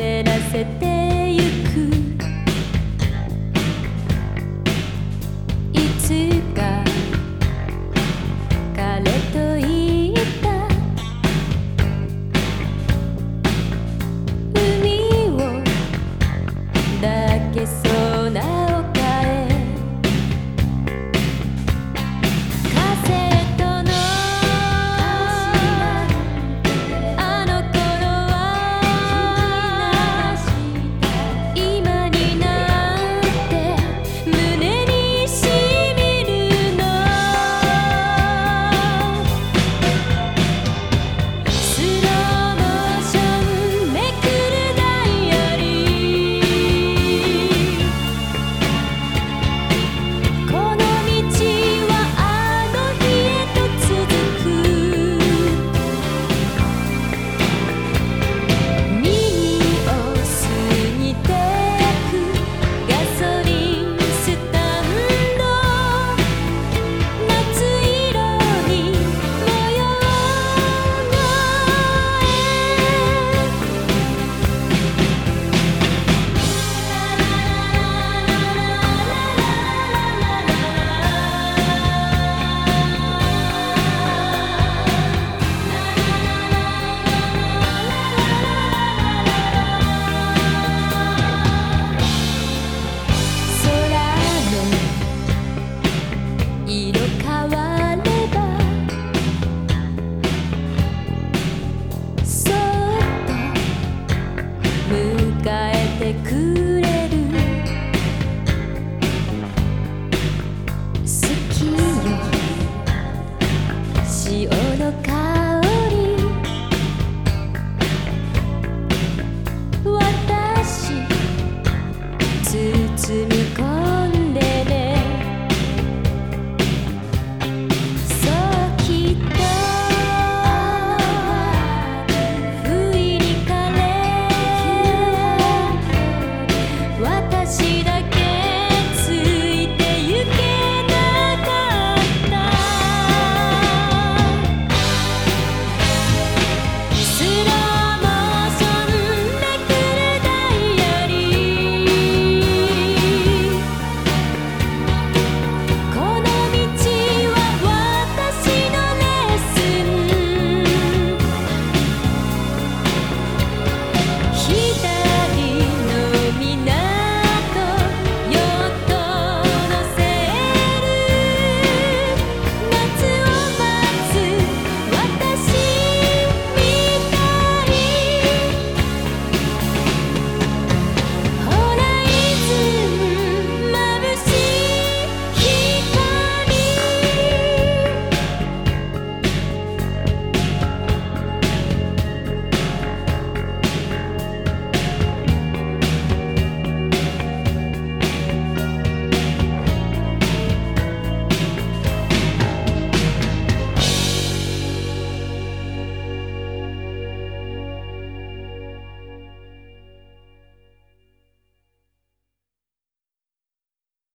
滑らせて